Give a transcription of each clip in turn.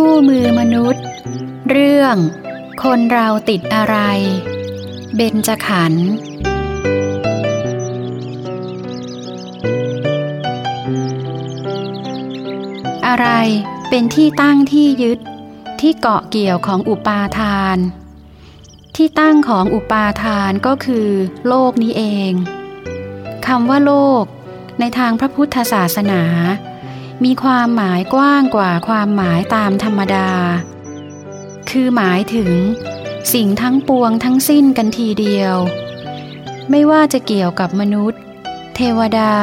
คู่มือมนุษย์ เรื่อง คนเราติดอะไร เบญจขันธ์อะไรเป็นที่ตั้งที่ยึด ที่เกาะเกี่ยวของอุปาทาน ที่ตั้งของอุปาทานก็คือ โลกนี้เองคำว่าโลก ในทางพระพุทธศาสนา มีความหมายกว้างกว่าความหมายตามธรรมดา คือหมายถึง สิ่งทั้งปวงทั้งสิ้นกันทีเดียว ไม่ว่าจะเกี่ยวกับมนุษย์ เทวดา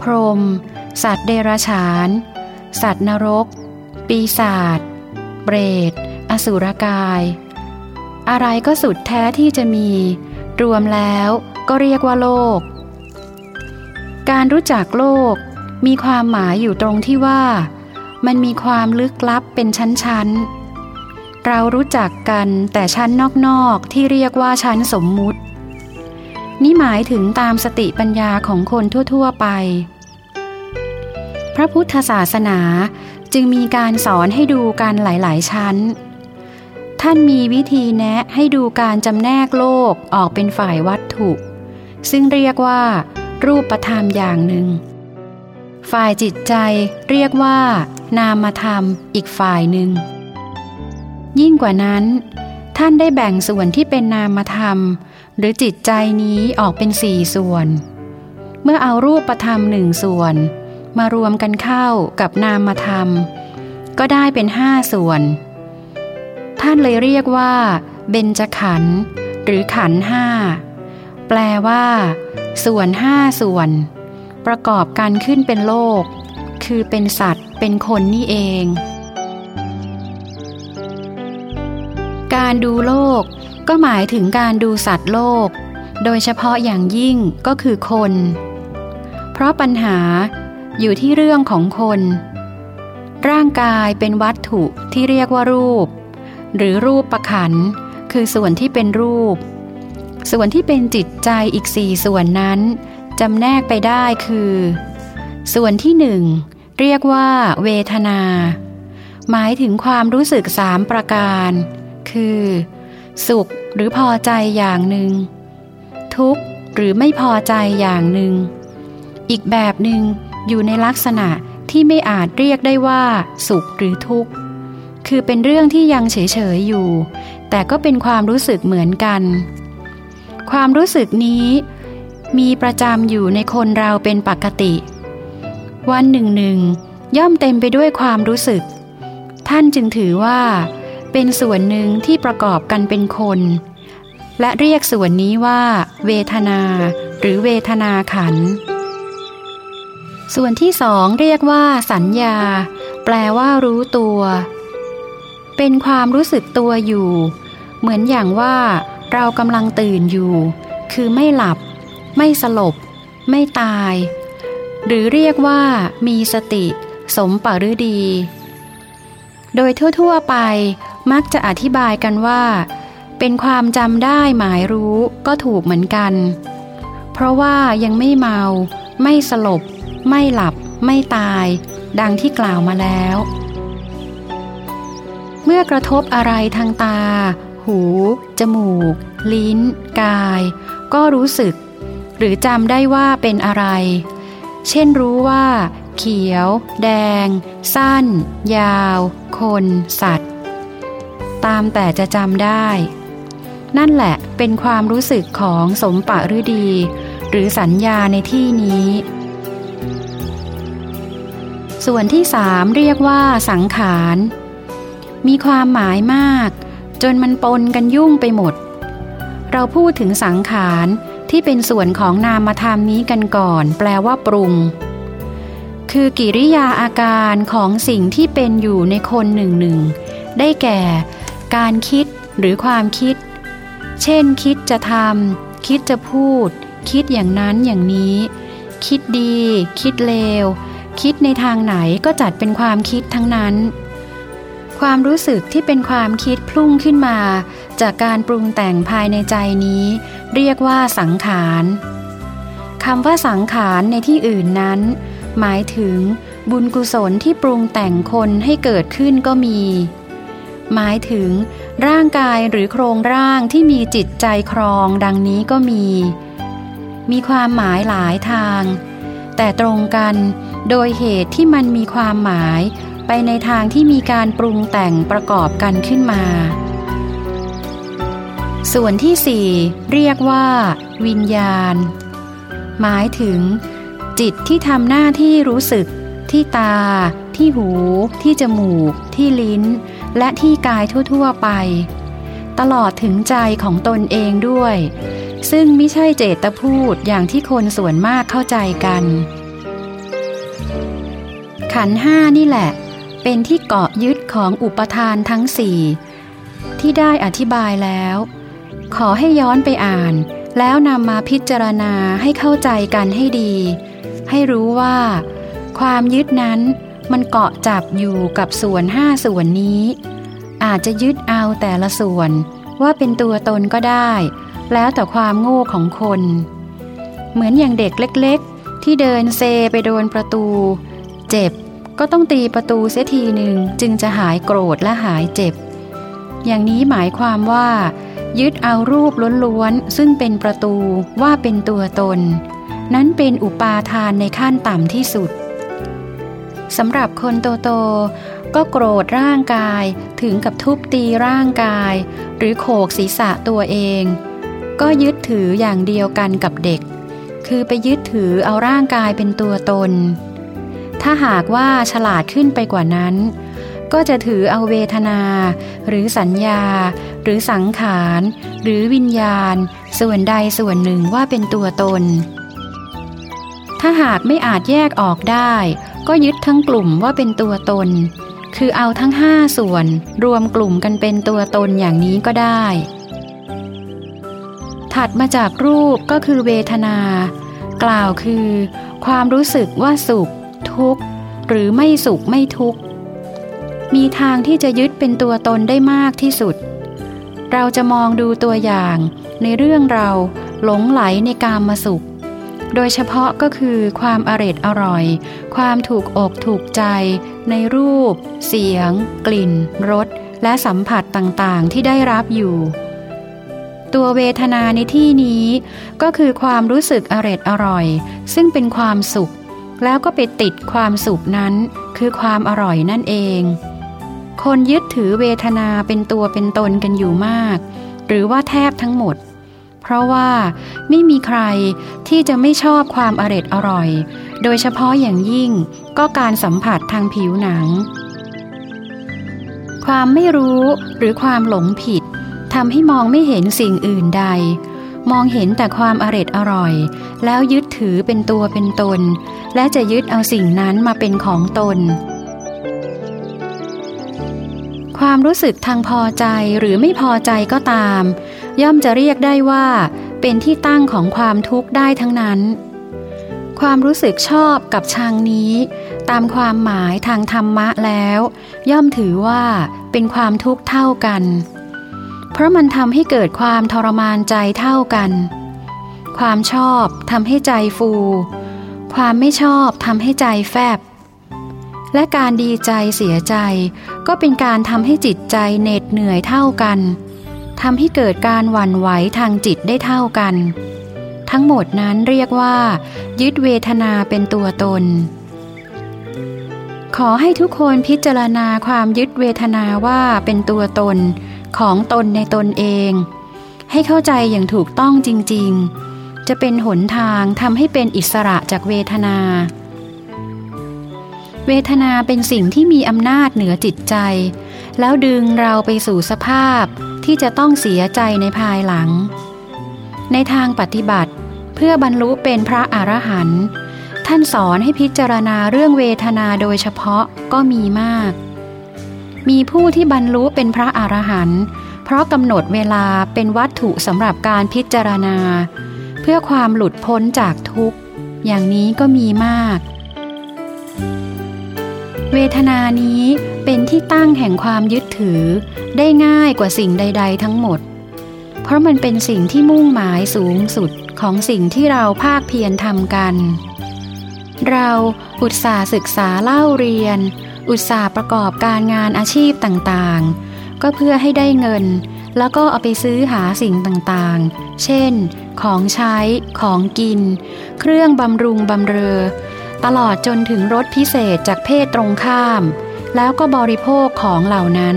พรหมสัตว์เดรัจฉาน สัตว์นรก ปีศาจเปรต อสุรกาย อะไรก็สุดแท้ที่จะมี รวมแล้วก็เรียกว่าโลก การรู้จักโลก มีความหมายอยู่ตรงที่ว่า มันมีความลึกลับเป็นชั้นๆ เรารู้จักกันแต่ชั้นนอกๆที่เรียกว่าชั้นสมมุติ นี่หมายถึงตามสติปัญญาของคนทั่ว ๆ ไป พระพุทธศาสนาจึงมีการสอนให้ดูกันหลายๆ ชั้น ท่านมีวิธีแนะให้ดูการจำแนกโลกออกเป็นฝ่ายวัตถุ ซึ่งเรียกว่ารูปธรรมอย่างหนึ่ง ฝ่ายจิตใจเรียกว่า นามธรรมอีกฝ่ายหนึ่ง ยิ่งกว่านั้น ท่านได้แบ่งส่วนที่เป็นนามธรรม หรือจิตใจนี้ออกเป็นสี่ส่วน เมื่อเอารูปธรรมหนึ่งส่วน มารวมกันเข้ากับนามธรรม ก็ได้เป็นห้าส่วน ท่านเลยเรียกว่า เบญจขันธ์หรือขันห้าแปลว่า ส่วนห้าส่วน ประกอบกันขึ้นเป็นโลก คือเป็นสัตว์เป็นคนนี่เอง การดูโลกก็หมายถึงการดูสัตว์โลก โดยเฉพาะอย่างยิ่งก็คือคน เพราะปัญหาอยู่ที่เรื่องของคน ร่างกายเป็นวัตถุที่เรียกว่ารูป หรือรูปประขัน คือส่วนที่เป็นรูป ส่วนที่เป็นจิตใจอีกสี่ส่วนนั้น จำแนกไปได้คือ ส่วนที่หนึ่งเรียกว่าเวทนา หมายถึงความรู้สึกสามประการ คือ สุขหรือพอใจอย่างหนึ่ง ทุกข์หรือไม่พอใจอย่างหนึ่ง อีกแบบหนึ่งอยู่ในลักษณะที่ไม่อาจเรียกได้ว่า สุขหรือทุกข์ คือเป็นเรื่องที่ยังเฉยๆอยู่ แต่ก็เป็นความรู้สึกเหมือนกัน ความรู้สึกนี้ มีประจำอยู่ในคนเราเป็นปกติ วันหนึ่งหนึ่งย่อมเต็มไปด้วยความรู้สึก ท่านจึงถือว่า เป็นส่วนหนึ่งที่ประกอบกันเป็นคน และเรียกส่วนนี้ว่า เวทนา หรือเวทนาขัน ส่วนที่สองเรียกว่า สัญญา แปลว่ารู้ตัว เป็นความรู้สึกตัวอยู่ เหมือนอย่างว่า เรากำลังตื่นอยู่ คือไม่หลับ ไม่สลบ ไม่ตาย หรือเรียกว่ามีสติ สมปรือดี โดยทั่วๆไปมักจะอธิบายกันว่า เป็นความจำได้หมายรู้ก็ถูกเหมือนกัน เพราะว่ายังไม่เมา ไม่สลบ ไม่หลับ ไม่ตาย ดังที่กล่าวมาแล้ว เมื่อกระทบอะไรทางตา หู จมูก ลิ้น กาย ก็รู้สึก หรือจำได้ว่าเป็นอะไร เช่นรู้ว่า เขียว แดง สั้น ยาว คน สัตว์ ตามแต่จะจำได้ นั่นแหละเป็นความรู้สึกของสมปะฤดี หรือสัญญาในที่นี้ ส่วนที่สามเรียกว่าสังขาร มีความหมายมาก จนมันปนกันยุ่งไปหมดเราพูดถึงสังขาร ที่เป็นส่วนของนามธรรมนี้กันก่อน แปลว่าปรุง คือกิริยาอาการของสิ่งที่เป็นอยู่ในคนหนึ่งหนึ่งได้แก่ การคิดหรือความคิด เช่น คิดจะทำคิดจะพูด คิดอย่างนั้นอย่างนี้ คิดดี คิดเลว คิดในทางไหนก็จัดเป็นความคิดทั้งนั้น ความรู้สึกที่เป็นความคิดพุ่งขึ้นมา จากการปรุงแต่งภายในใจนี้ เรียกว่าสังขารคำว่าสังขารในที่อื่นนั้น หมายถึงบุญกุศลที่ปรุงแต่งคนให้เกิดขึ้นก็มี หมายถึง ร่างกายหรือโครงร่างที่มีจิตใจครองดังนี้ก็มี มีความหมายหลายทาง แต่ตรงกันโดยเหตุที่มันมีความหมายไปในทางที่มีการปรุงแต่งประกอบกันขึ้นมา ส่วนที่สี่เรียกว่า วิญญาณ หมายถึง จิตที่ทำหน้าที่รู้สึก ที่ตา ที่หู ที่จมูก ที่ลิ้น และที่กายทั่ว ๆ ไป ตลอดถึงใจของตนเองด้วย ซึ่งไม่ใช่เจตพูดอย่างที่คนส่วนมากเข้าใจกัน ขันห้านี่แหละ เป็นที่เกาะยึดของอุปทานทั้งสี่ที่ได้อธิบายแล้ว ขอให้ย้อนไปอ่าน แล้วนำมาพิจารณาให้เข้าใจกันให้ดี ให้รู้ว่า ความยึดนั้นมันเกาะจับอยู่กับส่วนห้าส่วนนี้ อาจจะยึดเอาแต่ละส่วนว่าเป็นตัวตนก็ได้ แล้วแต่ความโง่ของคน เหมือนอย่างเด็กเล็กๆ ที่เดินเซไปโดนประตู เจ็บก็ต้องตีประตูเสียทีหนึ่งจึงจะหายโกรธและหายเจ็บ อย่างนี้หมายความว่า ยึดเอารูปล้วนๆซึ่งเป็นประตูว่าเป็นตัวตน นั้นเป็นอุปาทานในขั้นต่ำที่สุดสำหรับคนโตโตก็โกรธร่างกายถึงกับทุบตีร่างกาย หรือโขกศีรษะตัวเอง ก็ยึดถืออย่างเดียวกันกับเด็ก คือไปยึดถือเอาร่างกายเป็นตัวตน ถ้าหากว่าฉลาดขึ้นไปกว่านั้น ก็จะถือเอาเวทนา หรือสัญญา หรือสังขาร หรือวิญญาณ ส่วนใดส่วนหนึ่งว่าเป็นตัวตน ถ้าหากไม่อาจแยกออกได้ ก็ยึดทั้งกลุ่มว่าเป็นตัวตน คือเอาทั้งห้าส่วนรวมกลุ่มกันเป็นตัวตนอย่างนี้ก็ได้ ถัดมาจากรูปก็คือเวทนา กล่าวคือ ความรู้สึกว่าสุข ทุกข์ หรือไม่สุขไม่ทุกข์มีทางที่จะยึดเป็นตัวตนได้มากที่สุด เราจะมองดูตัวอย่างในเรื่องเราหลงไหลในกามมาสุข โดยเฉพาะก็คือความอร็ดอร่อย ความถูกอกถูกใจ ในรูป เสียง กลิ่น รส และสัมผัสต่างๆ ที่ได้รับอยู่ ตัวเวทนาในที่นี้ ก็คือความรู้สึกอร็ดอร่อย ซึ่งเป็นความสุข แล้วก็ไปติดความสุขนั้น คือความอร่อยนั่นเอง คนยึดถือเวทนาเป็นตัวเป็นตนกันอยู่มาก หรือว่าแทบทั้งหมด เพราะว่าไม่มีใครที่จะไม่ชอบความอร็ดอร่อย โดยเฉพาะอย่างยิ่งก็การสัมผัสทางผิวหนัง ความไม่รู้หรือความหลงผิดทำให้มองไม่เห็นสิ่งอื่นใด มองเห็นแต่ความอร็ดอร่อย แล้วยึดถือเป็นตัวเป็นตน และจะยึดเอาสิ่งนั้นมาเป็นของตน ความรู้สึกทางพอใจหรือไม่พอใจก็ตาม ย่อมจะเรียกได้ว่า เป็นที่ตั้งของความทุกข์ได้ทั้งนั้น ความรู้สึกชอบกับชังนี้ ตามความหมายทางธรรมะแล้ว ย่อมถือว่าเป็นความทุกข์เท่ากัน เพราะมันทำให้เกิดความทรมานใจเท่ากัน ความชอบทำให้ใจฟู ความไม่ชอบทำให้ใจแฟบ และการดีใจเสียใจ ก็เป็นการทำให้จิตใจเหน็ดเหนื่อยเท่ากันทำให้เกิดการหวั่นไหวทางจิตได้เท่ากัน ทั้งหมดนั้นเรียกว่า ยึดเวทนาเป็นตัวตน ขอให้ทุกคนพิจารณาความยึดเวทนาว่าเป็นตัวตนของตนในตนเอง ให้เข้าใจอย่างถูกต้องจริง ๆ จะเป็นหนทางทำให้เป็นอิสระจากเวทนา เวทนาเป็นสิ่งที่มีอำนาจเหนือจิตใจ แล้วดึงเราไปสู่สภาพที่จะต้องเสียใจในภายหลัง ในทางปฏิบัติ เพื่อบรรลุเป็นพระอรหันต์ท่านสอนให้พิจารณาเรื่องเวทนาโดยเฉพาะก็มีมาก มีผู้ที่บรรลุเป็นพระอรหันต์เพราะกำหนดเวลาเป็นวัตถุสำหรับการพิจารณา เพื่อความหลุดพ้นจากทุกข์ อย่างนี้ก็มีมาก เวทนานี้เป็นที่ตั้งแห่งความยึดถือได้ง่ายกว่าสิ่งใด ๆ ทั้งหมด เพราะมันเป็นสิ่งที่มุ่งหมายสูงสุดของสิ่งที่เราภาคเพียรทำกัน เราอุตส่าห์ศึกษาเล่าเรียน อุตส่าห์ประกอบการงานอาชีพต่างๆ ก็เพื่อให้ได้เงิน แล้วก็เอาไปซื้อหาสิ่งต่างๆ เช่น ของใช้ ของกิน เครื่องบำรุงบำเรอ ตลอดจนถึงรถพิเศษจากเพศตรงข้าม แล้วก็บริโภคของเหล่านั้น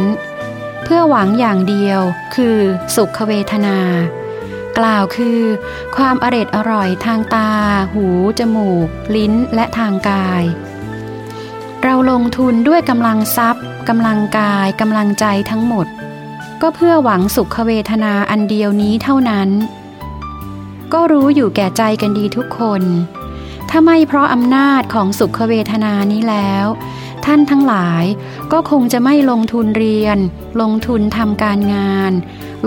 เพื่อหวังอย่างเดียวคือสุขเวทนา กล่าวคือ ความอร็ดอร่อยทางตา หู จมูก ลิ้นและทางกาย เราลงทุนด้วยกำลังทรัพย์กำลังกายกำลังใจทั้งหมด ก็เพื่อหวังสุขเวทนาอันเดียวนี้เท่านั้น ก็รู้อยู่แก่ใจกันดีทุกคน ถ้าไม่เพราะอำนาจของสุขเวทนานี้แล้ว ท่านทั้งหลายก็คงจะไม่ลงทุนเรียน ลงทุนทำการงาน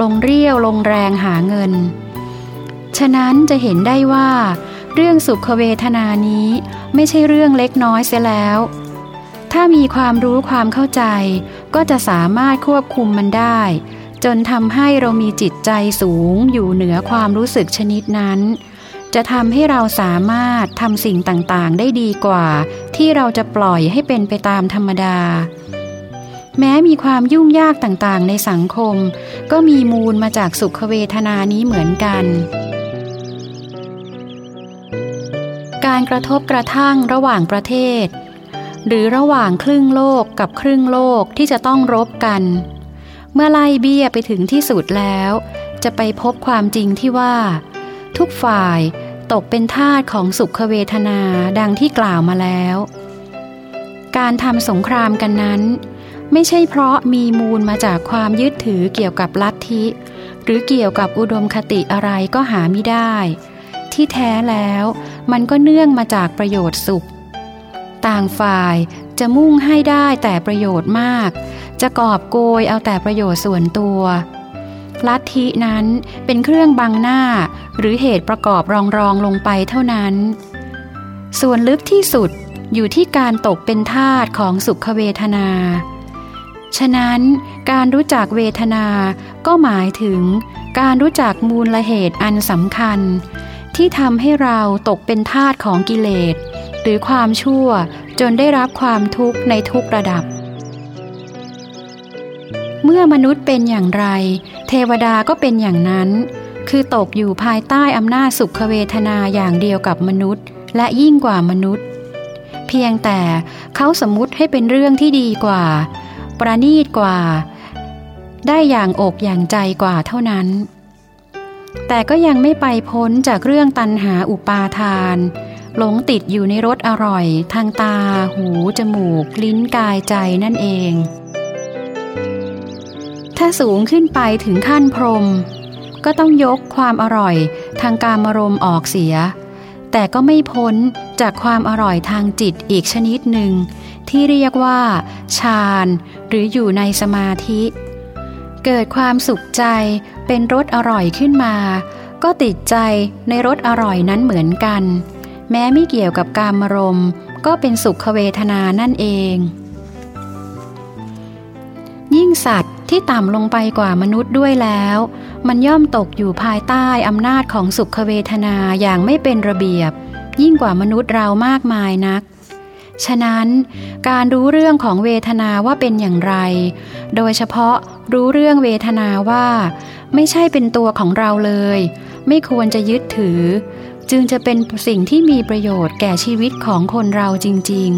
ลงเรี่ยวลงแรงหาเงิน ฉะนั้นจะเห็นได้ว่า เรื่องสุขเวทนานี้ไม่ใช่เรื่องเล็กน้อยเสียแล้ว ถ้ามีความรู้ความเข้าใจ ก็จะสามารถควบคุมมันได้ จนทำให้เรามีจิตใจสูงอยู่เหนือความรู้สึกชนิดนั้น จะทำให้เราสามารถทำสิ่งต่างๆ ได้ดีกว่า ที่เราจะปล่อยให้เป็นไปตามธรรมดา แม้มีความยุ่งยากต่างๆ ในสังคม ก็มีมูลมาจากสุขเวทนานี้เหมือนกัน การกระทบกระทั่งระหว่างประเทศ หรือระหว่างครึ่งโลกกับครึ่งโลกที่จะต้องรบกัน เมื่อไล่เบี้ยไปถึงที่สุดแล้ว จะไปพบความจริงที่ว่า ทุกฝ่าย ตกเป็นทาสของสุขเวทนาดังที่กล่าวมาแล้ว การทำสงครามกันนั้น ไม่ใช่เพราะมีมูลมาจากความยึดถือเกี่ยวกับลัทธิ หรือเกี่ยวกับอุดมคติอะไรก็หาไม่ได้ ที่แท้แล้วมันก็เนื่องมาจากประโยชน์สุข ต่างฝ่ายจะมุ่งให้ได้แต่ประโยชน์มาก จะกอบโกยเอาแต่ประโยชน์ส่วนตัว ลัทธินั้นเป็นเครื่องบังหน้า หรือเหตุประกอบรองรองลงไปเท่านั้น ส่วนลึกที่สุดอยู่ที่การตกเป็นทาสของสุขเวทนา ฉะนั้นการรู้จักเวทนาก็หมายถึงการรู้จักมูลละเหตุอันสำคัญ ที่ทำให้เราตกเป็นทาสของกิเลส หรือความชั่วจนได้รับความทุกข์ในทุกระดับ เมื่อมนุษย์เป็นอย่างไร เทวดาก็เป็นอย่างนั้น คือตกอยู่ภายใต้อำนาจสุขเวทนาอย่างเดียวกับมนุษย์ และยิ่งกว่ามนุษย์ เพียงแต่เขาสมมุติให้เป็นเรื่องที่ดีกว่า ประณีตกว่า ได้อย่างอกอย่างใจกว่าเท่านั้น แต่ก็ยังไม่ไปพ้นจากเรื่องตันหาอุปาทานหลงติดอยู่ในรสอร่อย ทางตา หู จมูก ลิ้นกายใจนั่นเอง ถ้าสูงขึ้นไปถึงขั้นพรม ก็ต้องยกความอร่อยทางการมรมออกเสีย แต่ก็ไม่พ้นจากความอร่อยทางจิตอีกชนิดหนึ่ง ที่เรียกว่าฌานหรืออยู่ในสมาธิ เกิดความสุขใจเป็นรสอร่อยขึ้นมา ก็ติดใจในรสอร่อยนั้นเหมือนกัน แม้ไม่เกี่ยวกับการมรมก็เป็นสุขเวทนานั่นเอง ยิ่งสัตว์ ที่ต่ำลงไปกว่ามนุษย์ด้วยแล้ว มันย่อมตกอยู่ภายใต้อำนาจของสุขเวทนาอย่างไม่เป็นระเบียบ ยิ่งกว่ามนุษย์เรามากมายนัก ฉะนั้น การรู้เรื่องของเวทนาว่าเป็นอย่างไร โดยเฉพาะรู้เรื่องเวทนาว่า ไม่ใช่เป็นตัวของเราเลย ไม่ควรจะยึดถือ จึงจะเป็นสิ่งที่มีประโยชน์แก่ชีวิตของคนเราจริง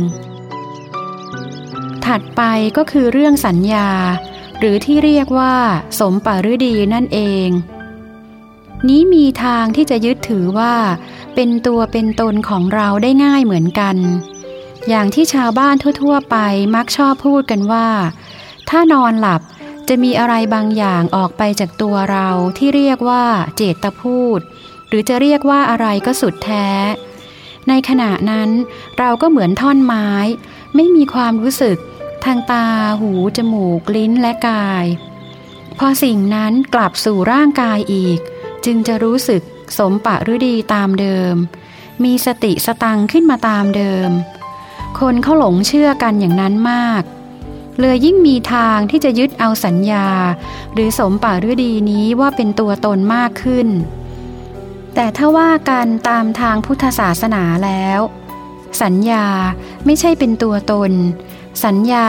ๆ ถัดไปก็คือเรื่องสัญญา หรือที่เรียกว่า สมปาฤดีนั่นเอง นี้มีทางที่จะยึดถือว่า เป็นตัวเป็นตนของเราได้ง่ายเหมือนกัน อย่างที่ชาวบ้านทั่ว ๆ ไปมักชอบพูดกันว่า ถ้านอนหลับจะมีอะไรบางอย่างออกไปจากตัวเราที่เรียกว่าเจตพูด หรือจะเรียกว่าอะไรก็สุดแท้ ในขณะนั้นเราก็เหมือนท่อนไม้ ไม่มีความรู้สึก ทางตา หู จมูก ลิ้นและกาย พอสิ่งนั้นกลับสู่ร่างกายอีก จึงจะรู้สึกสมปะฤดีตามเดิม มีสติสตังขึ้นมาตามเดิม คนเขาหลงเชื่อกันอย่างนั้นมาก เลยยิ่งมีทางที่จะยึดเอาสัญญา หรือสมปาฤดีนี้ว่าเป็นตัวตนมากขึ้น แต่ถ้าว่ากันตามทางพุทธศาสนาแล้ว สัญญาไม่ใช่เป็นตัวตน สัญญา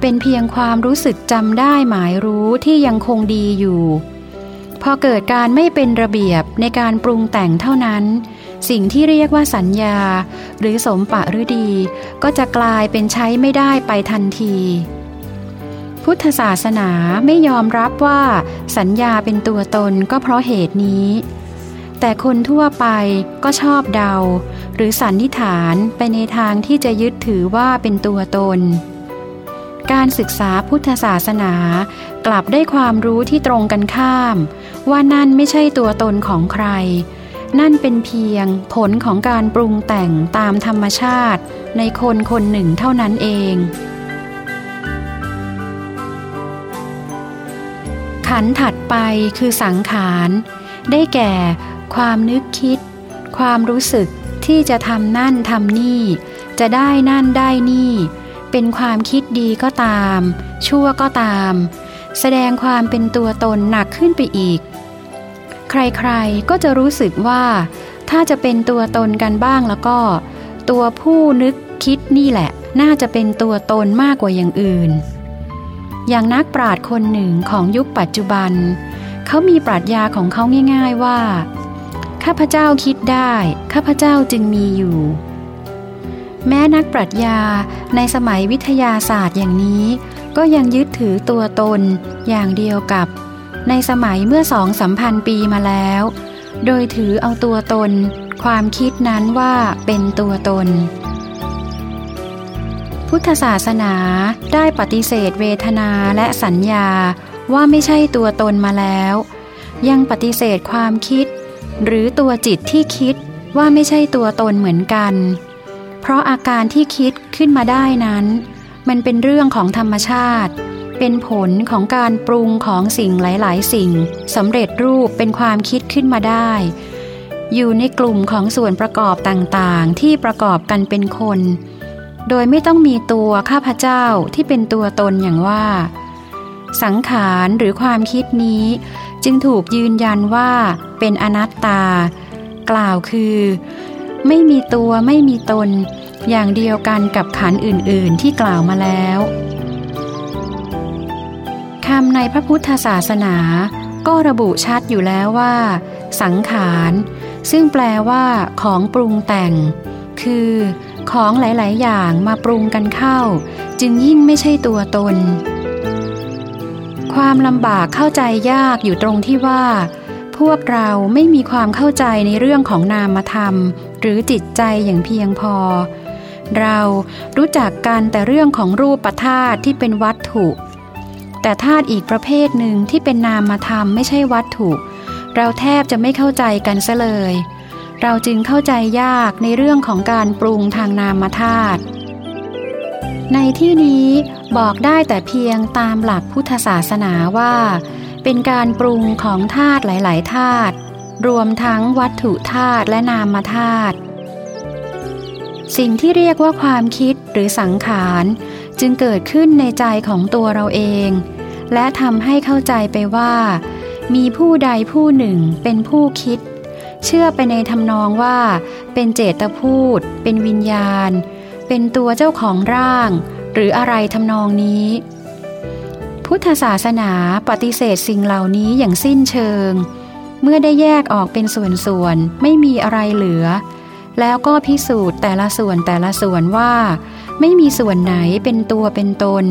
เป็นเพียงความรู้สึกจำได้หมายรู้ที่ยังคงดีอยู่ พอเกิดการไม่เป็นระเบียบในการปรุงแต่งเท่านั้น สิ่งที่เรียกว่าสัญญา หรือสมปะฤดี ก็จะกลายเป็นใช้ไม่ได้ไปทันที พุทธศาสนาไม่ยอมรับว่า สัญญาเป็นตัวตนก็เพราะเหตุนี้ แต่คนทั่วไปก็ชอบเดา หรือสันนิษฐานไปในทางที่จะยึดถือว่าเป็นตัวตน การศึกษาพุทธศาสนากลับได้ความรู้ที่ตรงกันข้าม ว่านั่นไม่ใช่ตัวตนของใคร นั่นเป็นเพียงผลของการปรุงแต่งตามธรรมชาติ ในคนคนหนึ่งเท่านั้นเอง ขันถัดไปคือสังขารได้แก่ ความนึกคิด ความรู้สึกที่จะทำนั่นทำนี่ จะได้นั่นได้นี่ เป็นความคิดดีก็ตาม ชั่วก็ตาม แสดงความเป็นตัวตนหนักขึ้นไปอีก ใครๆก็จะรู้สึกว่า ถ้าจะเป็นตัวตนกันบ้างแล้วก็ ตัวผู้นึกคิดนี่แหละ น่าจะเป็นตัวตนมากกว่าอย่างอื่น อย่างนักปราชญ์คนหนึ่งของยุคปัจจุบัน เขามีปรัชญาของเขาง่าย ๆว่า ข้าพเจ้าคิดได้ ข้าพเจ้าจึงมีอยู่ แม้นักปรัชญาในสมัยวิทยาศาสตร์อย่างนี้ ก็ยังยึดถือตัวตนอย่างเดียวกับ ในสมัยเมื่อสองสัมพันธ์ปีมาแล้ว โดยถือเอาตัวตน ความคิดนั้นว่าเป็นตัวตน พุทธศาสนาได้ปฏิเสธเวทนาและสัญญาว่าไม่ใช่ตัวตนมาแล้ว ยังปฏิเสธความคิด หรือตัวจิตที่คิดว่าไม่ใช่ตัวตนเหมือนกัน เพราะอาการที่คิดขึ้นมาได้นั้น มันเป็นเรื่องของธรรมชาติ เป็นผลของการปรุงของสิ่งหลาย ๆ สิ่งสำเร็จรูปเป็นความคิดขึ้นมาได้ อยู่ในกลุ่มของส่วนประกอบต่างๆ ที่ประกอบกันเป็นคน โดยไม่ต้องมีตัวข้าพเจ้าที่เป็นตัวตนอย่างว่า สังขารหรือความคิดนี้ จึงถูกยืนยันว่าเป็นอนัตตา กล่าวคือ ไม่มีตัวไม่มีตน อย่างเดียวกันกับขันอื่น ๆ ที่กล่าวมาแล้วคำในพระพุทธศาสนา ก็ระบุชัดอยู่แล้วว่า สังขาร ซึ่งแปลว่า ของปรุงแต่ง คือ ของหลาย ๆ อย่างมาปรุงกันเข้า จึงยิ่งไม่ใช่ตัวตน ความลำบากเข้าใจยากอยู่ตรงที่ว่า พวกเราไม่มีความเข้าใจในเรื่องของนามธรรม หรือจิตใจอย่างเพียงพอ เรารู้จักกันแต่เรื่องของรูปธาตุที่เป็นวัตถุ แต่ธาตุอีกประเภทหนึ่งที่เป็นนามธรรมไม่ใช่วัตถุ เราแทบจะไม่เข้าใจกันซะเลย เราจึงเข้าใจยากในเรื่องของการปรุงทางนามธาตุ ในที่นี้บอกได้แต่เพียงตามหลักพุทธศาสนาว่า เป็นการปรุงของธาตุหลาย ๆ ธาตุรวมทั้งวัตถุธาตุและนามธาตุสิ่งที่เรียกว่าความคิดหรือสังขาร จึงเกิดขึ้นในใจของตัวเราเอง และทำให้เข้าใจไปว่า มีผู้ใดผู้หนึ่งเป็นผู้คิด เชื่อไปในทำนองว่า เป็นเจตพูด เป็นวิญญาณ เป็นตัวเจ้าของร่าง หรืออะไรทำนองนี้ พุทธศาสนาปฏิเสธสิ่งเหล่านี้อย่างสิ้นเชิง เมื่อได้แยกออกเป็นส่วนๆไม่มีอะไรเหลือ แล้วก็พิสูจน์แต่ละส่วนแต่ละส่วนว่า ไม่มีส่วนไหนเป็นตัวเป็นตน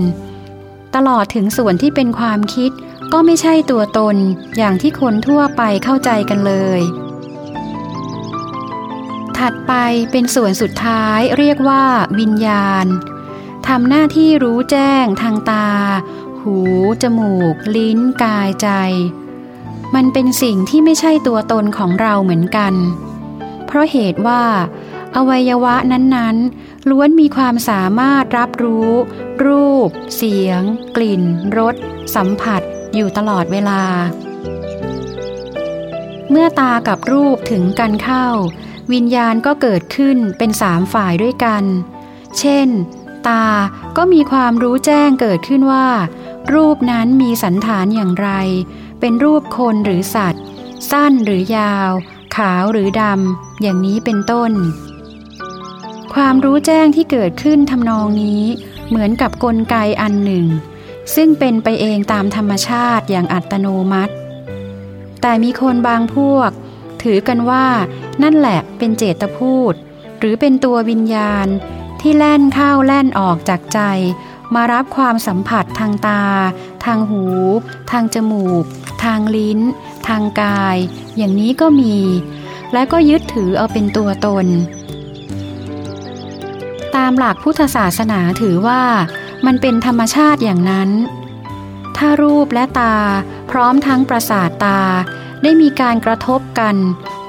ตลอดถึงส่วนที่เป็นความคิดก็ไม่ใช่ตัวตนอย่างที่คนทั่วไปเข้าใจกันเลย ถัดไปเป็นส่วนสุดท้ายเรียกว่าวิญญาณทำหน้าที่รู้แจ้งทางตา หู จมูก ลิ้น กายใจ มันเป็นสิ่งที่ไม่ใช่ตัวตนของเราเหมือนกัน เพราะเหตุว่า อวัยวะนั้นๆ ล้วนมีความสามารถรับรู้ รูป เสียง กลิ่น รส สัมผัส อยู่ตลอดเวลา เมื่อตากับรูปถึงกันเข้า วิญญาณก็เกิดขึ้นเป็นสามฝ่ายด้วยกัน เช่น ตาก็มีความรู้แจ้งเกิดขึ้นว่า รูปนั้นมีสันฐานอย่างไร เป็นรูปคนหรือสัตว์ สั้นหรือยาว ขาวหรือดำ อย่างนี้เป็นต้น ความรู้แจ้งที่เกิดขึ้นทำนองนี้ เหมือนกับกลไกอันหนึ่ง ซึ่งเป็นไปเองตามธรรมชาติอย่างอัตโนมัติ แต่มีคนบางพวก ถือกันว่า นั่นแหละเป็นเจตพูด หรือเป็นตัววิญญาณ ที่แล่นเข้าแล่นออกจากใจ มารับความสัมผัสทางตา ทางหู ทางจมูก ทางลิ้น ทางกาย อย่างนี้ก็มี และก็ยึดถือเอาเป็นตัวตน ตามหลักพุทธศาสนาถือว่า มันเป็นธรรมชาติอย่างนั้น ถ้ารูปและตาพร้อมทั้งประสาทตาได้มีการกระทบกัน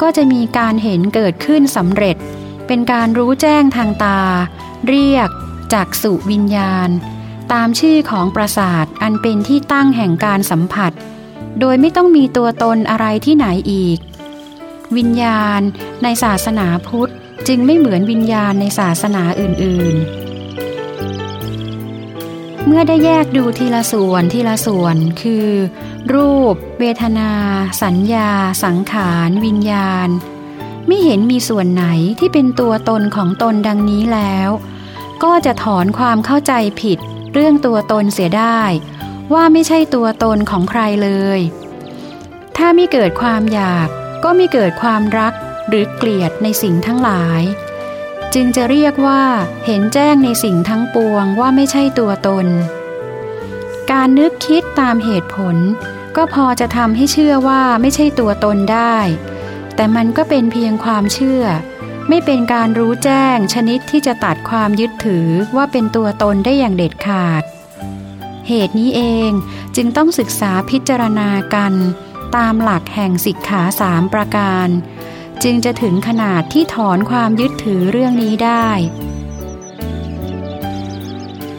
ก็จะมีการเห็นเกิดขึ้นสำเร็จ เป็นการรู้แจ้งทางตา เรียกจากสุวิญญาณ ตามชื่อของประสาทอันเป็นที่ตั้งแห่งการสัมผัส โดยไม่ต้องมีตัวตนอะไรที่ไหนอีก วิญญาณในศาสนาพุทธจึงไม่เหมือนวิญญาณในศาสนาอื่นๆ เมื่อได้แยกดูทีละส่วนทีละส่วน คือ รูป เวทนา สัญญา สังขาร วิญญาณ ไม่เห็นมีส่วนไหนที่เป็นตัวตนของตนดังนี้แล้ว ก็จะถอนความเข้าใจผิด เรื่องตัวตนเสียได้ ว่าไม่ใช่ตัวตนของใครเลย ถ้าไม่เกิดความอยาก ก็ไม่เกิดความรักหรือเกลียดในสิ่งทั้งหลาย จึงจะเรียกว่าเห็นแจ้งในสิ่งทั้งปวงว่าไม่ใช่ตัวตน การนึกคิดตามเหตุผล ก็พอจะทำให้เชื่อว่าไม่ใช่ตัวตนได้ แต่มันก็เป็นเพียงความเชื่อ ไม่เป็นการรู้แจ้งชนิดที่จะตัดความยึดถือว่าเป็นตัวตนได้อย่างเด็ดขาด เหตุนี้เองจึงต้องศึกษาพิจารณากัน ตามหลักแห่งสิกขาสามประการ จึงจะถึงขนาดที่ถอนความยึดถือเรื่องนี้ได้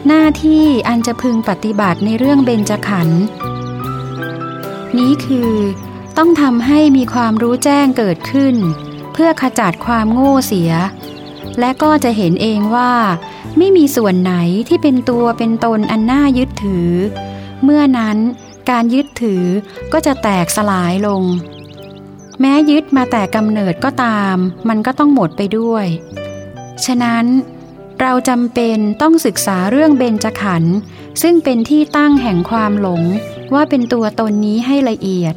หน้าที่อันจะพึงปฏิบัติในเรื่องเบญจขันธ์นี้คือต้องทำให้มีความรู้แจ้งเกิดขึ้น เพื่อขจัดความโง่เสีย และก็จะเห็นเองว่า ไม่มีส่วนไหนที่เป็นตัวเป็นตนอันน่ายึดถือ เมื่อนั้นการยึดถือก็จะแตกสลายลง แม้ยึดมาแต่กำเนิดก็ตาม มันก็ต้องหมดไปด้วย ฉะนั้นเราจำเป็นต้องศึกษาเรื่องเบญจขันธ์ซึ่งเป็นที่ตั้งแห่งความหลงว่าเป็นตัวตนนี้ให้ละเอียด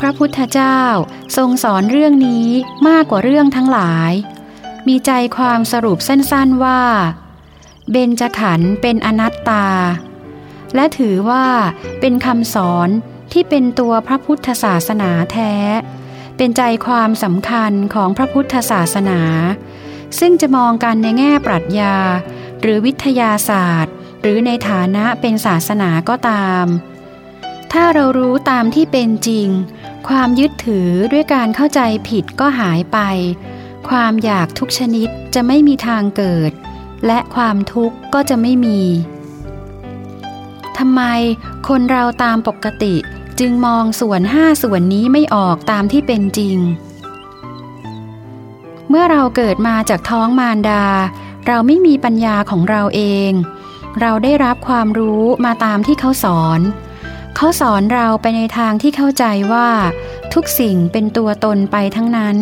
พระพุทธเจ้าทรงสอนเรื่องนี้มากกว่าเรื่องทั้งหลาย มีใจความสรุปสั้นๆว่า เบญจขันธ์เป็นอนัตตา และถือว่าเป็นคำสอน ที่เป็นตัวพระพุทธศาสนาแท้ เป็นใจความสำคัญของพระพุทธศาสนา ซึ่งจะมองกันในแง่ปรัชญา หรือวิทยาศาสตร์ หรือในฐานะเป็นศาสนาก็ตาม ถ้าเรารู้ตามที่เป็นจริง ความยึดถือด้วยการเข้าใจผิดก็หายไป ความอยากทุกชนิดจะไม่มีทางเกิด และความทุกข์ก็จะไม่มีทำไมคนเราตามปกติ จึงมองส่วนห้าส่วนนี้ไม่ออกตามที่เป็นจริง เมื่อเราเกิดมาจากท้องมารดา เราไม่มีปัญญาของเราเอง เราได้รับความรู้มาตามที่เขาสอน เขาสอนเราไปในทางที่เข้าใจว่า ทุกสิ่งเป็นตัวตนไปทั้งนั้น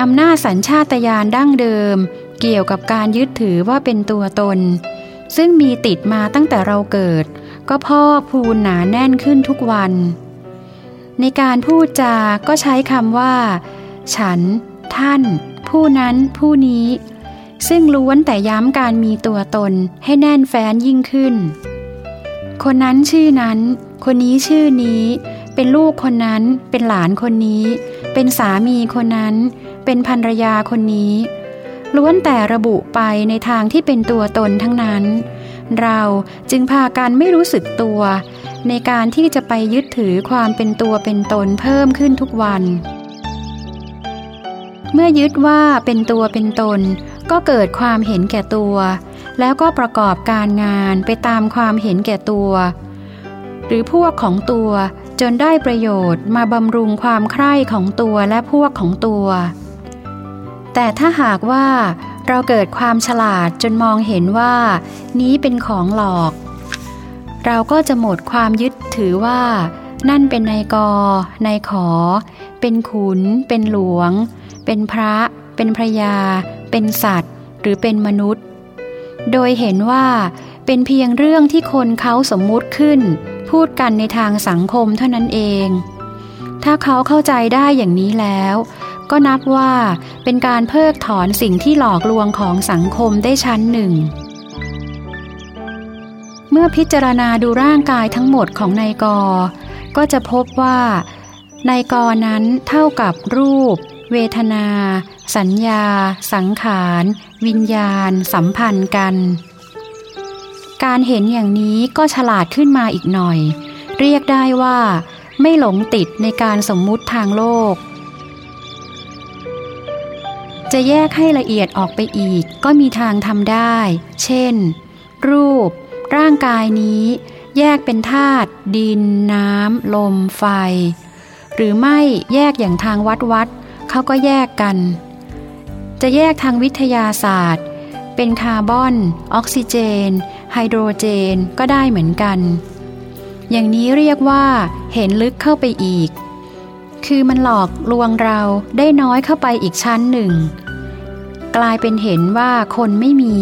อำนาจสัญชาตญาณดั้งเดิม เกี่ยวกับการยึดถือว่าเป็นตัวตน ซึ่งมีติดมาตั้งแต่เราเกิด ก็พ่อพูนหนาแน่นขึ้นทุกวัน ในการพูดจาก็ใช้คำว่า ฉัน ท่าน ผู้นั้นผู้นี้ ซึ่งล้วนแต่ย้ำการมีตัวตนให้แน่นแฟ้นยิ่งขึ้น คนนั้นชื่อนั้น คนนี้ชื่อนี้ เป็นลูกคนนั้น เป็นหลานคนนี้ เป็นสามีคนนั้น เป็นภรรยาคนนี้ล้วนแต่ระบุไปในทางที่เป็นตัวตนทั้งนั้น เราจึงพากันไม่รู้สึกตัว ในการที่จะไปยึดถือความเป็นตัวเป็นตนเพิ่มขึ้นทุกวัน เมื่อยึดว่าเป็นตัวเป็นตน ก็เกิดความเห็นแก่ตัว แล้วก็ประกอบการงานไปตามความเห็นแก่ตัว หรือพวกของตัวจนได้ประโยชน์มาบำรุงความใคร่ของตัวและพวกของตัว แต่ถ้าหากว่า เราเกิดความฉลาดจนมองเห็นว่า นี้เป็นของหลอก เราก็จะหมดความยึดถือว่า นั่นเป็นนายกนายขอ เป็นขุน เป็นหลวง เป็นพระ เป็นพระยา เป็นสัตว์ หรือเป็นมนุษย์ โดยเห็นว่าเป็นเพียงเรื่องที่คนเขาสมมุติขึ้น พูดกันในทางสังคมเท่านั้นเอง ถ้าเขาเข้าใจได้อย่างนี้แล้ว ก็นับว่าเป็นการเพิกถอนสิ่งที่หลอกลวงของสังคมได้ชั้นหนึ่ง เมื่อพิจารณาดูร่างกายทั้งหมดของนายกก็จะพบว่าในกอนั้นเท่ากับรูป เวทนา สัญญา สังขาร วิญญาณ สัมพันธ์กัน การเห็นอย่างนี้ก็ฉลาดขึ้นมาอีกหน่อย เรียกได้ว่า ไม่หลงติดในการสมมุติทางโลก จะแยกให้ละเอียดออกไปอีกก็มีทางทำได้ เช่น รูป ร่างกายนี้ แยกเป็นธาตุดิน น้ำ ลม ไฟ หรือไม่แยกอย่างทางวัดวัดเขาก็แยกกัน จะแยกทางวิทยาศาสตร์ เป็นคาร์บอน ออกซิเจน ไฮโดรเจนก็ได้เหมือนกัน อย่างนี้เรียกว่า เห็นลึกเข้าไปอีกคือมันหลอกลวงเราได้น้อยเข้าไปอีกชั้นหนึ่ง กลายเป็นเห็นว่าคนไม่มี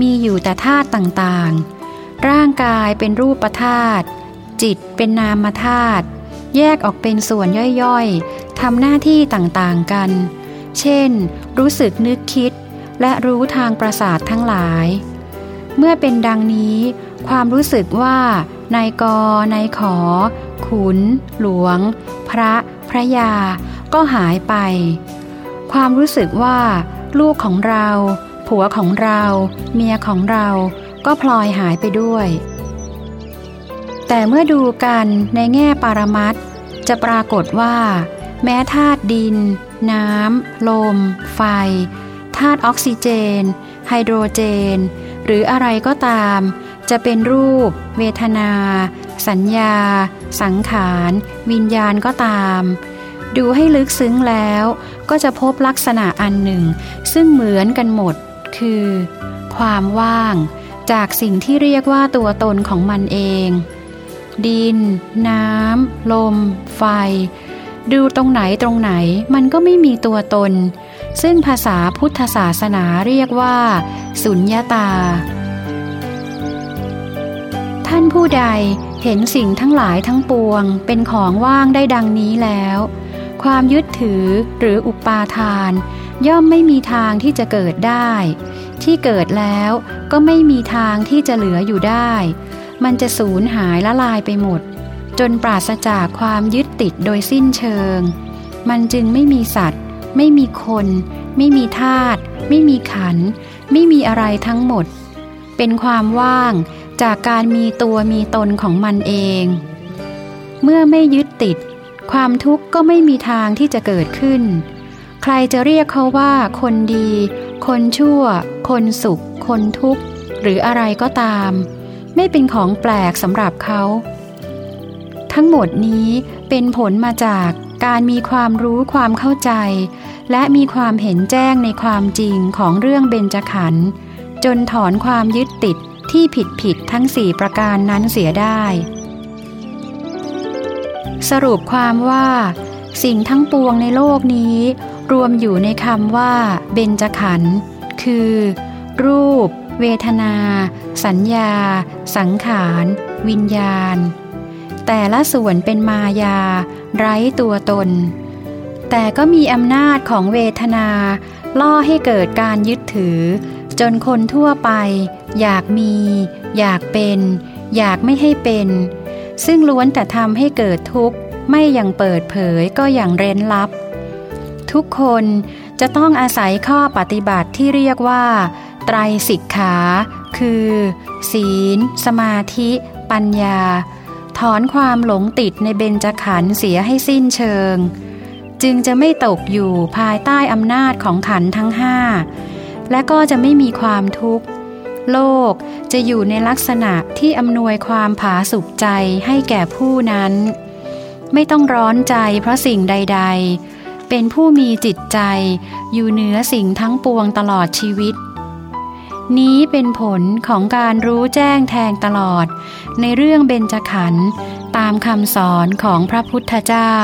มีอยู่แต่ธาตุต่างๆ ร่างกายเป็นรูปธาตุจิตเป็นนามธาตุแยกออกเป็นส่วนย่อยๆทำหน้าที่ต่างๆกัน เช่น รู้สึกนึกคิด และรู้ทางประสาททั้งหลาย เมื่อเป็นดังนี้ ความรู้สึกว่านายกนายขอ ขุน หลวง พระ พระยา ก็หายไป ความรู้สึกว่า ลูกของเรา ผัวของเรา เมียของเราก็พลอยหายไปด้วย แต่เมื่อดูกันในแง่ปารมัตจะปรากฏว่า แม้ธาตุดิน น้ำ ลม ไฟธาตุออกซิเจน ไฮโดรเจน หรืออะไรก็ตาม จะเป็นรูป เวทนา สัญญา สังขาร วิญญาณก็ตาม ดูให้ลึกซึ้งแล้ว ก็จะพบลักษณะอันหนึ่ง ซึ่งเหมือนกันหมด คือ ความว่าง จากสิ่งที่เรียกว่าตัวตนของมันเอง ดิน น้ำ ลม ไฟ ดูตรงไหนตรงไหน มันก็ไม่มีตัวตน ซึ่งภาษาพุทธศาสนาเรียกว่า สุญญาตา ท่านผู้ใดเห็นสิ่งทั้งหลายทั้งปวงเป็นของว่างได้ดังนี้แล้ว ความยึดถือหรืออุปาทาน ย่อมไม่มีทางที่จะเกิดได้ ที่เกิดแล้วก็ไม่มีทางที่จะเหลืออยู่ได้ มันจะสูญหายละลายไปหมด จนปราศจากความยึดติดโดยสิ้นเชิง มันจึงไม่มีสัตว์ ไม่มีคน ไม่มีธาตุไม่มีขัน ไม่มีอะไรทั้งหมด เป็นความว่างจากการมีตัวมีตนของมันเอง เมื่อไม่ยึดติด ความทุกข์ก็ไม่มีทางที่จะเกิดขึ้น ใครจะเรียกเขาว่าคนดี คนชั่ว คนสุข คนทุกข์ หรืออะไรก็ตาม ไม่เป็นของแปลกสำหรับเขา ทั้งหมดนี้เป็นผลมาจากการมีความรู้ความเข้าใจ และมีความเห็นแจ้งในความจริงของเรื่องเบญจขันธ์จนถอนความยึดติดที่ผิดผิดทั้งสี่ประการนั้นเสียได้ สรุปความว่า สิ่งทั้งปวงในโลกนี้ รวมอยู่ในคำว่า เบญจขันธ์คือ รูป เวทนา สัญญา สังขาร วิญญาณ แต่ละส่วนเป็นมายา ไร้ตัวตน แต่ก็มีอำนาจของเวทนา ล่อให้เกิดการยึดถือ จนคนทั่วไป อยากมี อยากเป็น อยากไม่ให้เป็น ซึ่งล้วนแต่ทำให้เกิดทุกข์ ไม่อย่างเปิดเผยก็อย่างเร้นลับ ทุกคนจะต้องอาศัยข้อปฏิบัติที่เรียกว่า ไตรสิกขา คือ ศีล สมาธิ ปัญญา ถอนความหลงติดในเบญจขันธ์เสียให้สิ้นเชิง จึงจะไม่ตกอยู่ภายใต้อำนาจของขันธ์ทั้งห้าและก็จะไม่มีความทุกข์ โลกจะอยู่ในลักษณะที่อำนวยความผาสุกใจให้แก่ผู้นั้น ไม่ต้องร้อนใจเพราะสิ่งใด ๆ เป็นผู้มีจิตใจ อยู่เหนือสิ่งทั้งปวงตลอดชีวิต นี้เป็นผลของการรู้แจ้งแทงตลอด ในเรื่องเบญจขันธ์ตามคำสอนของพระพุทธเจ้า